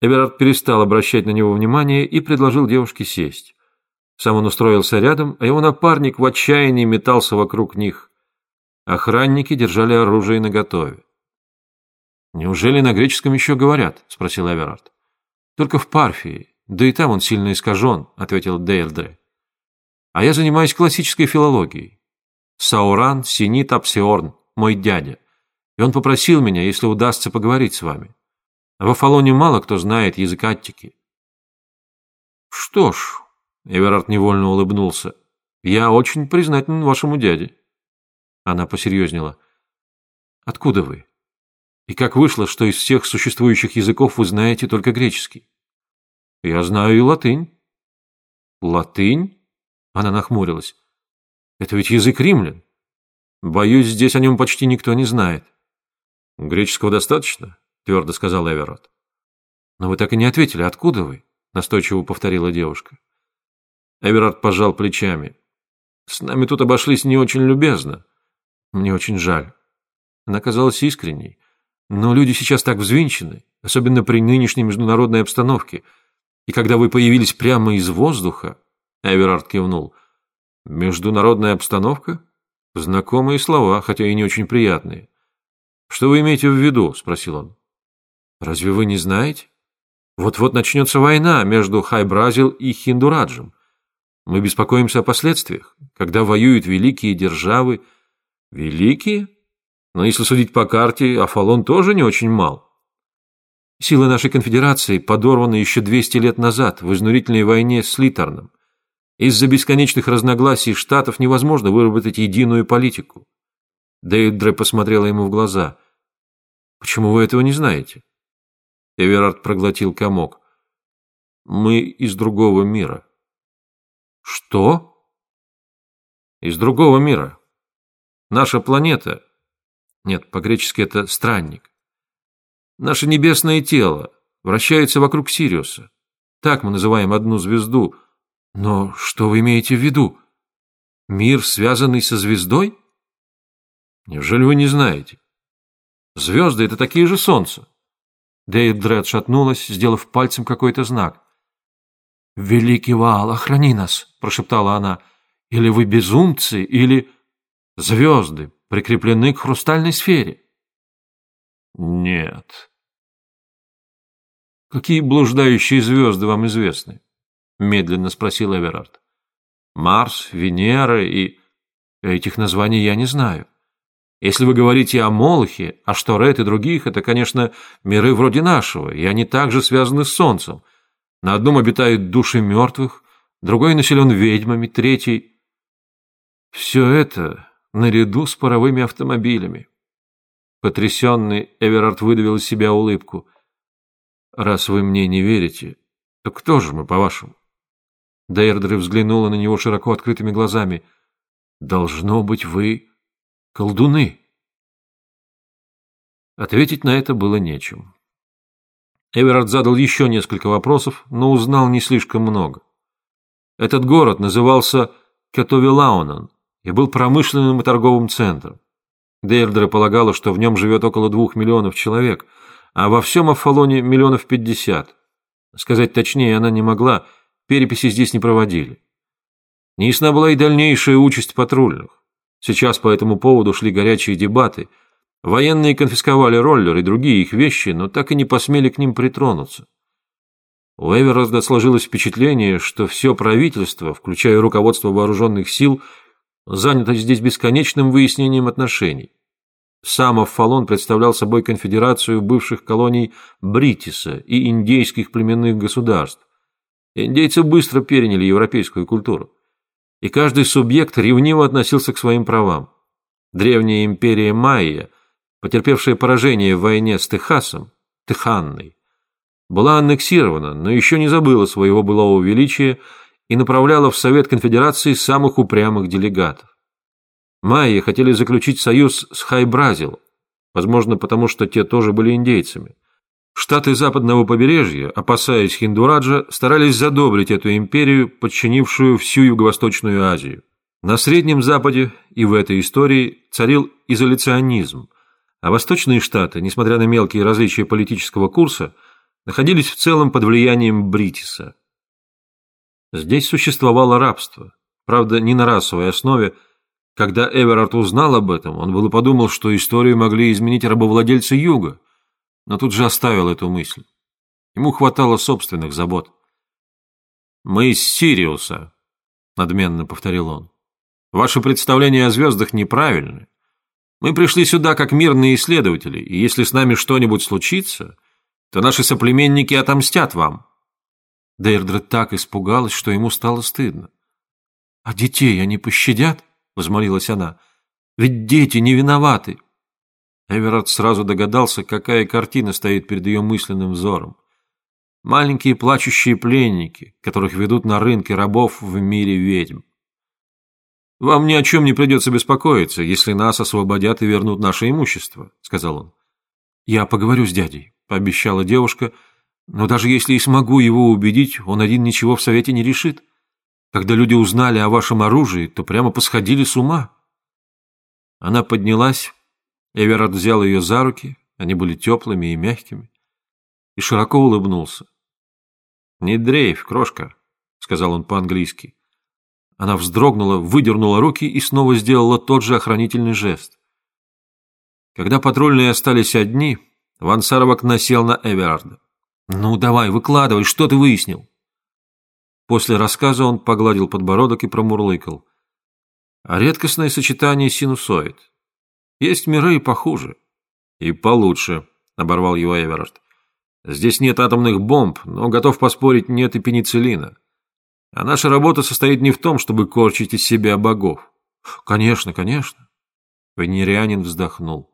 Эверард перестал обращать на него внимание и предложил девушке сесть. Сам он устроился рядом, а его напарник в отчаянии метался вокруг них. Охранники держали оружие наготове. «Неужели на греческом еще говорят?» – спросил Эверард. «Только в Парфии, да и там он сильно искажен», – ответил Дейрдре. «А я занимаюсь классической филологией. Сауран Синит Апсиорн, мой дядя, и он попросил меня, если удастся поговорить с вами. В Афалоне мало кто знает язык Аттики». «Что ж», – Эверард невольно улыбнулся, – «я очень признателен вашему дяде». Она посерьезнела. «Откуда вы?» И как вышло, что из всех существующих языков вы знаете только греческий? Я знаю и латынь. Латынь? Она нахмурилась. Это ведь язык римлян. Боюсь, здесь о нем почти никто не знает. Греческого достаточно? Твердо сказал Эверот. Но вы так и не ответили, откуда вы? Настойчиво повторила девушка. Эверард пожал плечами. С нами тут обошлись не очень любезно. Мне очень жаль. Она казалась искренней. Но люди сейчас так взвинчены, особенно при нынешней международной обстановке. И когда вы появились прямо из воздуха, Эверард кивнул. Международная обстановка? Знакомые слова, хотя и не очень приятные. Что вы имеете в виду? Спросил он. Разве вы не знаете? Вот-вот начнется война между Хайбразил и Хиндураджем. Мы беспокоимся о последствиях, когда воюют великие державы. Великие? Но если судить по карте, Афалон тоже не очень мал. Силы нашей конфедерации подорваны еще 200 лет назад в изнурительной войне с Литерном. Из-за бесконечных разногласий штатов невозможно выработать единую политику. Дейдре посмотрела ему в глаза. «Почему вы этого не знаете?» Эверард проглотил комок. «Мы из другого мира». «Что?» «Из другого мира. Наша планета нет, по-гречески это «странник». Наше небесное тело вращается вокруг Сириуса. Так мы называем одну звезду. Но что вы имеете в виду? Мир, связанный со звездой? Неужели вы не знаете? Звезды — это такие же солнца. Дейдре отшатнулась, сделав пальцем какой-то знак. «Великий Ваал, охрани нас!» — прошептала она. «Или вы безумцы, или...» «Звезды!» прикреплены к хрустальной сфере? Нет. Какие блуждающие звезды вам известны? Медленно спросил Эверард. Марс, Венера и... Этих названий я не знаю. Если вы говорите о Молохе, о Шторет и других, это, конечно, миры вроде нашего, и они также связаны с Солнцем. На одном обитают души мертвых, другой населен ведьмами, третий... Все это наряду с паровыми автомобилями. Потрясенный Эверард выдавил из себя улыбку. «Раз вы мне не верите, то кто же мы, по-вашему?» Дейрдре взглянула на него широко открытыми глазами. «Должно быть, вы колдуны». Ответить на это было нечем. Эверард задал еще несколько вопросов, но узнал не слишком много. Этот город назывался Катовилаунан, и был промышленным и торговым центром. Дейрдера полагала, что в нем живет около двух миллионов человек, а во всем Афалоне миллионов пятьдесят. Сказать точнее она не могла, переписи здесь не проводили. Неясна была и дальнейшая участь патрульных. Сейчас по этому поводу шли горячие дебаты. Военные конфисковали роллер и другие их вещи, но так и не посмели к ним притронуться. У Эверозда сложилось впечатление, что все правительство, включая руководство вооруженных сил, занято здесь бесконечным выяснением отношений. Сам Аффалон представлял собой конфедерацию бывших колоний Бритиса и индейских племенных государств. Индейцы быстро переняли европейскую культуру, и каждый субъект ревниво относился к своим правам. Древняя империя Майя, потерпевшая поражение в войне с Техасом, Теханной, была аннексирована, но еще не забыла своего былого величия и направляла в Совет Конфедерации самых упрямых делегатов. Майи хотели заключить союз с Хайбразил, возможно, потому что те тоже были индейцами. Штаты западного побережья, опасаясь Хиндураджа, старались задобрить эту империю, подчинившую всю Юго-Восточную Азию. На Среднем Западе и в этой истории царил изоляционизм, а восточные штаты, несмотря на мелкие различия политического курса, находились в целом под влиянием Бритиса. Здесь существовало рабство, правда, не на расовой основе. Когда Эверард узнал об этом, он было подумал, что историю могли изменить рабовладельцы Юга, но тут же оставил эту мысль. Ему хватало собственных забот. «Мы из Сириуса», — надменно повторил он. «Ваши представления о звездах неправильны. Мы пришли сюда как мирные исследователи, и если с нами что-нибудь случится, то наши соплеменники отомстят вам». Дейрдре так испугалась, что ему стало стыдно. «А детей они пощадят?» — возмолилась она. «Ведь дети не виноваты». Эверард сразу догадался, какая картина стоит перед ее мысленным взором. Маленькие плачущие пленники, которых ведут на рынке рабов в мире ведьм. «Вам ни о чем не придется беспокоиться, если нас освободят и вернут наше имущество», — сказал он. «Я поговорю с дядей», — пообещала девушка, «но даже если и смогу его убедить, он один ничего в совете не решит. Когда люди узнали о вашем оружии, то прямо посходили с ума». Она поднялась, Эверард взял ее за руки, они были теплыми и мягкими, и широко улыбнулся. «Не дрейф, крошка», — сказал он по-английски. Она вздрогнула, выдернула руки и снова сделала тот же охранительный жест. Когда патрульные остались одни, Вансаровок насел на Эверарда. «Ну, давай, выкладывай, что ты выяснил?» После рассказа он погладил подбородок и промурлыкал. «А редкостное сочетание синусоид. Есть миры и похуже». «И получше», — оборвал его Эверард. «Здесь нет атомных бомб, но, готов поспорить, нет и пенициллина. А наша работа состоит не в том, чтобы корчить из себя богов. Конечно, конечно. Венерианин вздохнул.